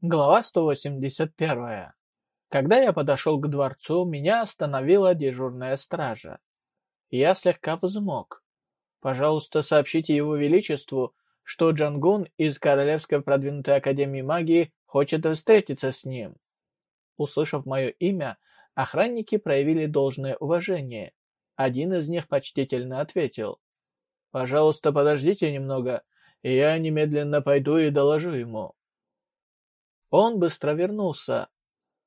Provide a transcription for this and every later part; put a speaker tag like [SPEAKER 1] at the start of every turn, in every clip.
[SPEAKER 1] Глава 181. Когда я подошел к дворцу, меня остановила дежурная стража. Я слегка взмок. Пожалуйста, сообщите его величеству, что Джангун из Королевской продвинутой академии магии хочет встретиться с ним. Услышав мое имя, охранники проявили должное уважение. Один из них почтительно ответил. «Пожалуйста, подождите немного, и я немедленно пойду и доложу ему». Он быстро вернулся.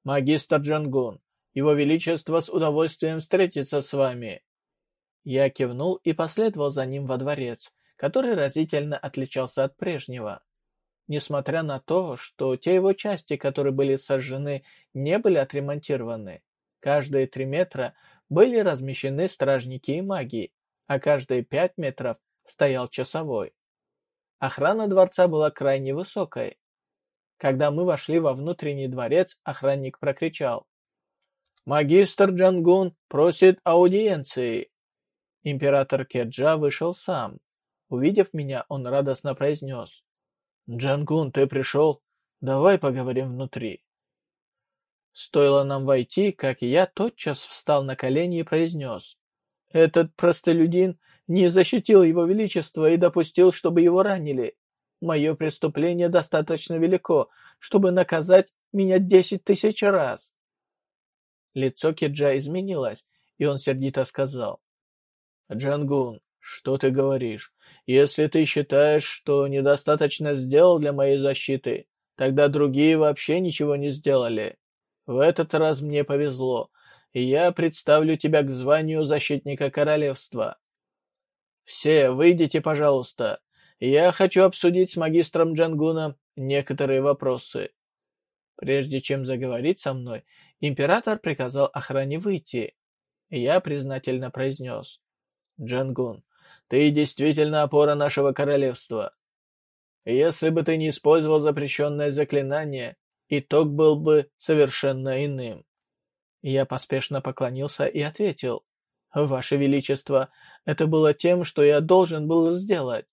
[SPEAKER 1] «Магистр Джангун, его величество с удовольствием встретится с вами». Я кивнул и последовал за ним во дворец, который разительно отличался от прежнего. Несмотря на то, что те его части, которые были сожжены, не были отремонтированы, каждые три метра были размещены стражники и маги, а каждые пять метров стоял часовой. Охрана дворца была крайне высокой, когда мы вошли во внутренний дворец, охранник прокричал. «Магистр Джангун просит аудиенции!» Император Кеджа вышел сам. Увидев меня, он радостно произнес. «Джангун, ты пришел? Давай поговорим внутри». Стоило нам войти, как я тотчас встал на колени и произнес. «Этот простолюдин не защитил его величество и допустил, чтобы его ранили. Мое преступление достаточно велико, чтобы наказать меня десять тысяч раз. Лицо Киджа изменилось, и он сердито сказал. «Джангун, что ты говоришь? Если ты считаешь, что недостаточно сделал для моей защиты, тогда другие вообще ничего не сделали. В этот раз мне повезло, и я представлю тебя к званию защитника королевства. Все, выйдите, пожалуйста. Я хочу обсудить с магистром Джангуном некоторые вопросы. Прежде чем заговорить со мной, император приказал охране выйти. Я признательно произнес. Джангун, ты действительно опора нашего королевства. Если бы ты не использовал запрещенное заклинание, итог был бы совершенно иным. Я поспешно поклонился и ответил. Ваше Величество, это было тем, что я должен был сделать.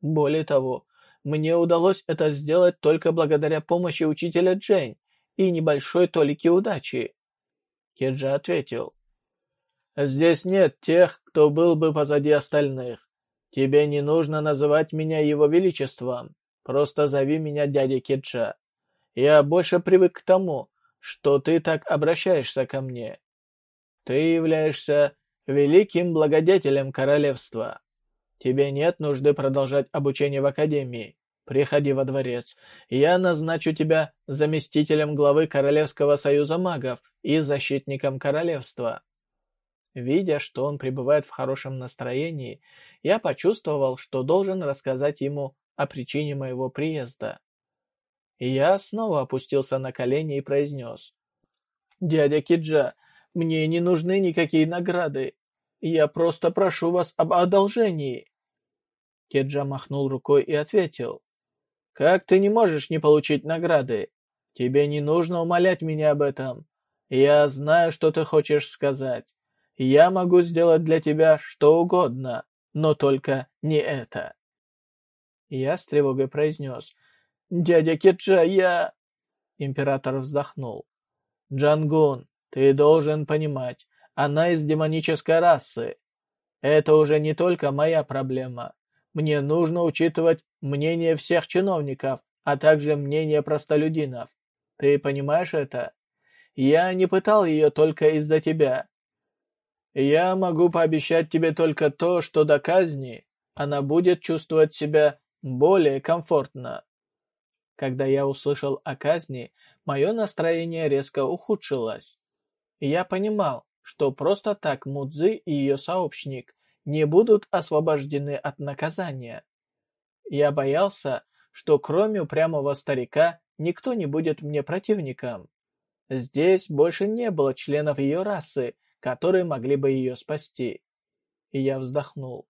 [SPEAKER 1] Более того, мне удалось это сделать только благодаря помощи учителя Джейн и небольшой толики удачи. Кеджа ответил. «Здесь нет тех, кто был бы позади остальных. Тебе не нужно называть меня его величеством. Просто зови меня дядя Кеджа. Я больше привык к тому, что ты так обращаешься ко мне. Ты являешься великим благодетелем королевства. Тебе нет нужды продолжать обучение в академии. Приходи во дворец. Я назначу тебя заместителем главы Королевского союза магов и защитником королевства». Видя, что он пребывает в хорошем настроении, я почувствовал, что должен рассказать ему о причине моего приезда. я снова опустился на колени и произнес. «Дядя Киджа, мне не нужны никакие награды. Я просто прошу вас об одолжении». Кеджа махнул рукой и ответил. «Как ты не можешь не получить награды? Тебе не нужно умолять меня об этом. Я знаю, что ты хочешь сказать. Я могу сделать для тебя что угодно, но только не это». Я с тревогой произнес. «Дядя Кеджа, я...» Император вздохнул. «Джангун, ты должен понимать, она из демонической расы. Это уже не только моя проблема. Мне нужно учитывать мнение всех чиновников, а также мнение простолюдинов. Ты понимаешь это? Я не пытал ее только из-за тебя. Я могу пообещать тебе только то, что до казни она будет чувствовать себя более комфортно. Когда я услышал о казни, мое настроение резко ухудшилось. Я понимал, что просто так Мудзи и ее сообщник не будут освобождены от наказания. Я боялся, что кроме упрямого старика никто не будет мне противником. Здесь больше не было членов ее расы, которые могли бы ее спасти. И я вздохнул.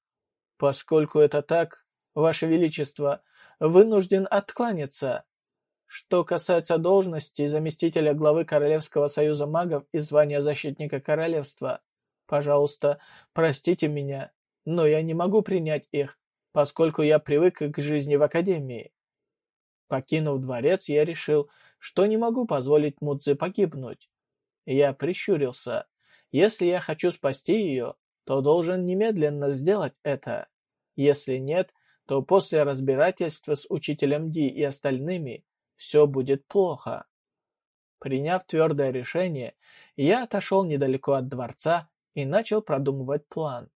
[SPEAKER 1] Поскольку это так, Ваше Величество, вынужден откланяться. Что касается должности заместителя главы Королевского союза магов и звания защитника королевства, Пожалуйста, простите меня, но я не могу принять их, поскольку я привык к жизни в академии. Покинув дворец, я решил, что не могу позволить Мудзе погибнуть. Я прищурился. Если я хочу спасти ее, то должен немедленно сделать это. Если нет, то после разбирательства с учителем Ди и остальными все будет плохо. Приняв твердое решение, я отошел недалеко от дворца и начал продумывать план.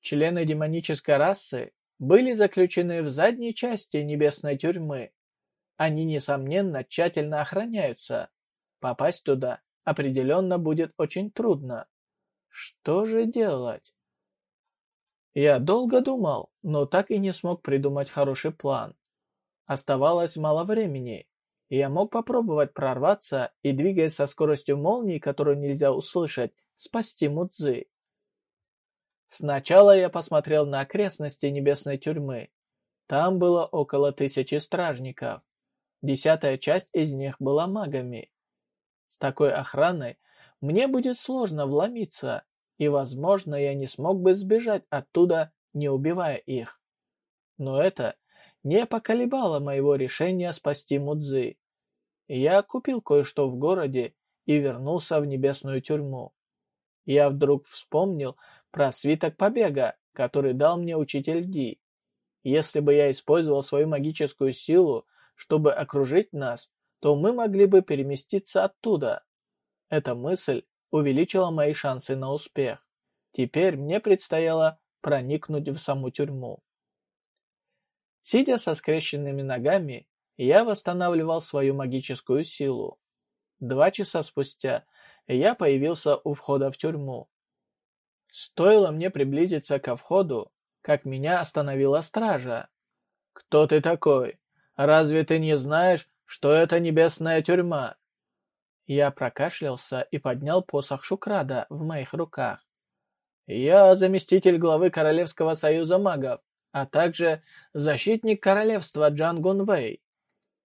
[SPEAKER 1] Члены демонической расы были заключены в задней части небесной тюрьмы. Они, несомненно, тщательно охраняются. Попасть туда определенно будет очень трудно. Что же делать? Я долго думал, но так и не смог придумать хороший план. Оставалось мало времени, я мог попробовать прорваться и, двигаясь со скоростью молнии, которую нельзя услышать, спасти Мудзы. Сначала я посмотрел на окрестности небесной тюрьмы. Там было около тысячи стражников. Десятая часть из них была магами. С такой охраной мне будет сложно вломиться, и, возможно, я не смог бы сбежать оттуда, не убивая их. Но это не поколебало моего решения спасти Мудзы. Я купил кое-что в городе и вернулся в небесную тюрьму. Я вдруг вспомнил про свиток побега, который дал мне учитель Ди. Если бы я использовал свою магическую силу, чтобы окружить нас, то мы могли бы переместиться оттуда. Эта мысль увеличила мои шансы на успех. Теперь мне предстояло проникнуть в саму тюрьму. Сидя со скрещенными ногами, я восстанавливал свою магическую силу. Два часа спустя я появился у входа в тюрьму. Стоило мне приблизиться ко входу, как меня остановила стража. «Кто ты такой? Разве ты не знаешь, что это небесная тюрьма?» Я прокашлялся и поднял посох Шукрада в моих руках. «Я заместитель главы Королевского союза магов, а также защитник королевства Джан Гунвей».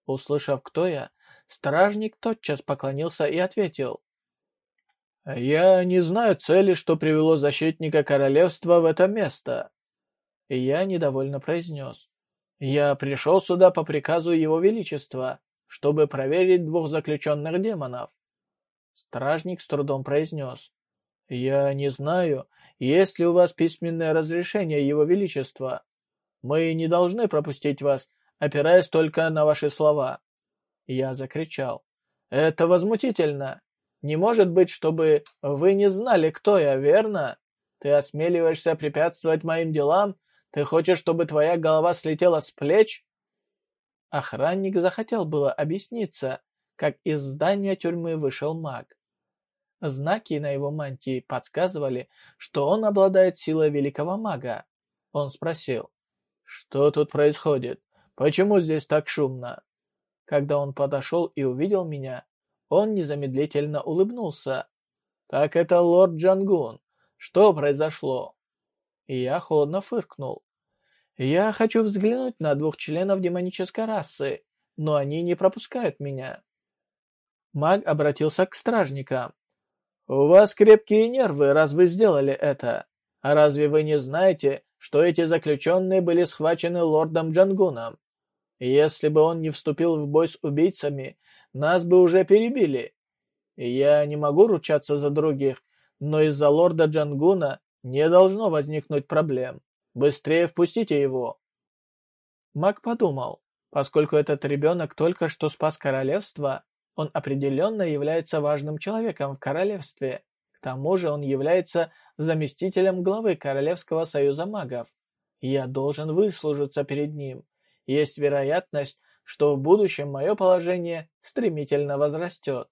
[SPEAKER 1] Услышав, кто я, стражник тотчас поклонился и ответил. «Я не знаю цели, что привело защитника королевства в это место». Я недовольно произнес. «Я пришел сюда по приказу его величества, чтобы проверить двух заключенных демонов». Стражник с трудом произнес. «Я не знаю, есть ли у вас письменное разрешение его величества. Мы не должны пропустить вас, опираясь только на ваши слова». Я закричал. «Это возмутительно! Не может быть, чтобы вы не знали, кто я, верно? Ты осмеливаешься препятствовать моим делам? Ты хочешь, чтобы твоя голова слетела с плеч?» Охранник захотел было объясниться, как из здания тюрьмы вышел маг. Знаки на его мантии подсказывали, что он обладает силой великого мага. Он спросил, «Что тут происходит? Почему здесь так шумно?» Когда он подошел и увидел меня, он незамедлительно улыбнулся. «Так это лорд Джангун. Что произошло?» Я холодно фыркнул. «Я хочу взглянуть на двух членов демонической расы, но они не пропускают меня». Маг обратился к стражникам. «У вас крепкие нервы, раз вы сделали это. А разве вы не знаете, что эти заключенные были схвачены лордом Джангуном? Если бы он не вступил в бой с убийцами, нас бы уже перебили. Я не могу ручаться за других, но из-за лорда Джангуна не должно возникнуть проблем. Быстрее впустите его. Маг подумал, поскольку этот ребенок только что спас королевство, он определенно является важным человеком в королевстве. К тому же он является заместителем главы Королевского союза магов. Я должен выслужиться перед ним. Есть вероятность, что в будущем мое положение стремительно возрастет.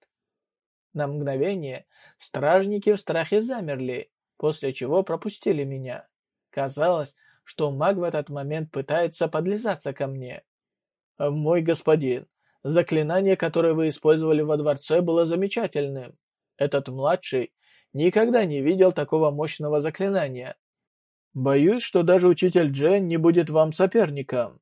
[SPEAKER 1] На мгновение стражники в страхе замерли, после чего пропустили меня. Казалось, что маг в этот момент пытается подлизаться ко мне. «Мой господин, заклинание, которое вы использовали во дворце, было замечательным. Этот младший никогда не видел такого мощного заклинания. Боюсь, что даже учитель Джен не будет вам соперником.